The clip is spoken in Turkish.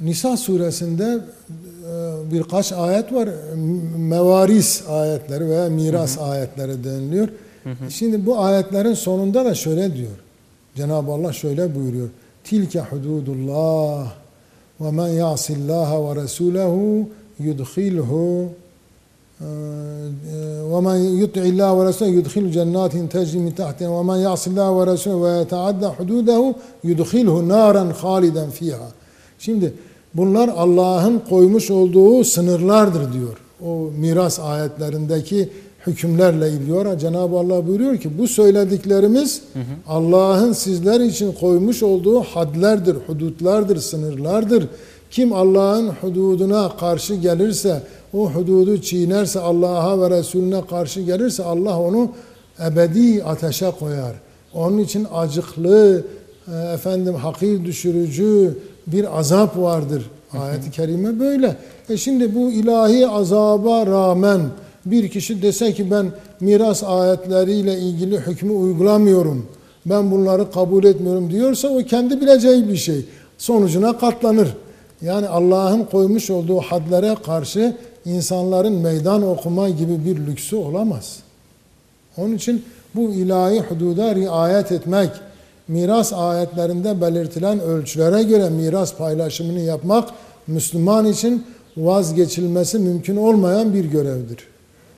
Nisa suresinde e, birkaç ayet var. Mevaris ayetleri veya miras ayetleri deniliyor. Şimdi bu ayetlerin sonunda da şöyle diyor. Cenab-ı Allah şöyle buyuruyor. Tilke hududullah ve men yasillaha ve resulehu yudkhilhu ومن يطع الله ورسوله يدخل جنات تجري من تحتها ومن يعص الله ورسوله ويتعدى حدوده يدخله نارا خالدا فيها. Şimdi bunlar Allah'ın koymuş olduğu sınırlardır diyor. O miras ayetlerindeki hükümlerle ilgili Cenab-ı Allah buyuruyor ki bu söylediklerimiz Allah'ın sizler için koymuş olduğu hadlerdir, hudutlardır, sınırlardır. Kim Allah'ın hududuna karşı gelirse, o hududu çiğnerse, Allah'a ve Resulüne karşı gelirse Allah onu ebedi ateşe koyar. Onun için acıklı, e, efendim hakir düşürücü bir azap vardır. Ayet-i kerime böyle. E şimdi bu ilahi azaba rağmen bir kişi dese ki ben miras ayetleriyle ilgili hükmü uygulamıyorum. Ben bunları kabul etmiyorum diyorsa o kendi bileceği bir şey. Sonucuna katlanır. Yani Allah'ın koymuş olduğu hadlere karşı insanların meydan okuma gibi bir lüksü olamaz. Onun için bu ilahi hududa riayet etmek, miras ayetlerinde belirtilen ölçülere göre miras paylaşımını yapmak Müslüman için vazgeçilmesi mümkün olmayan bir görevdir.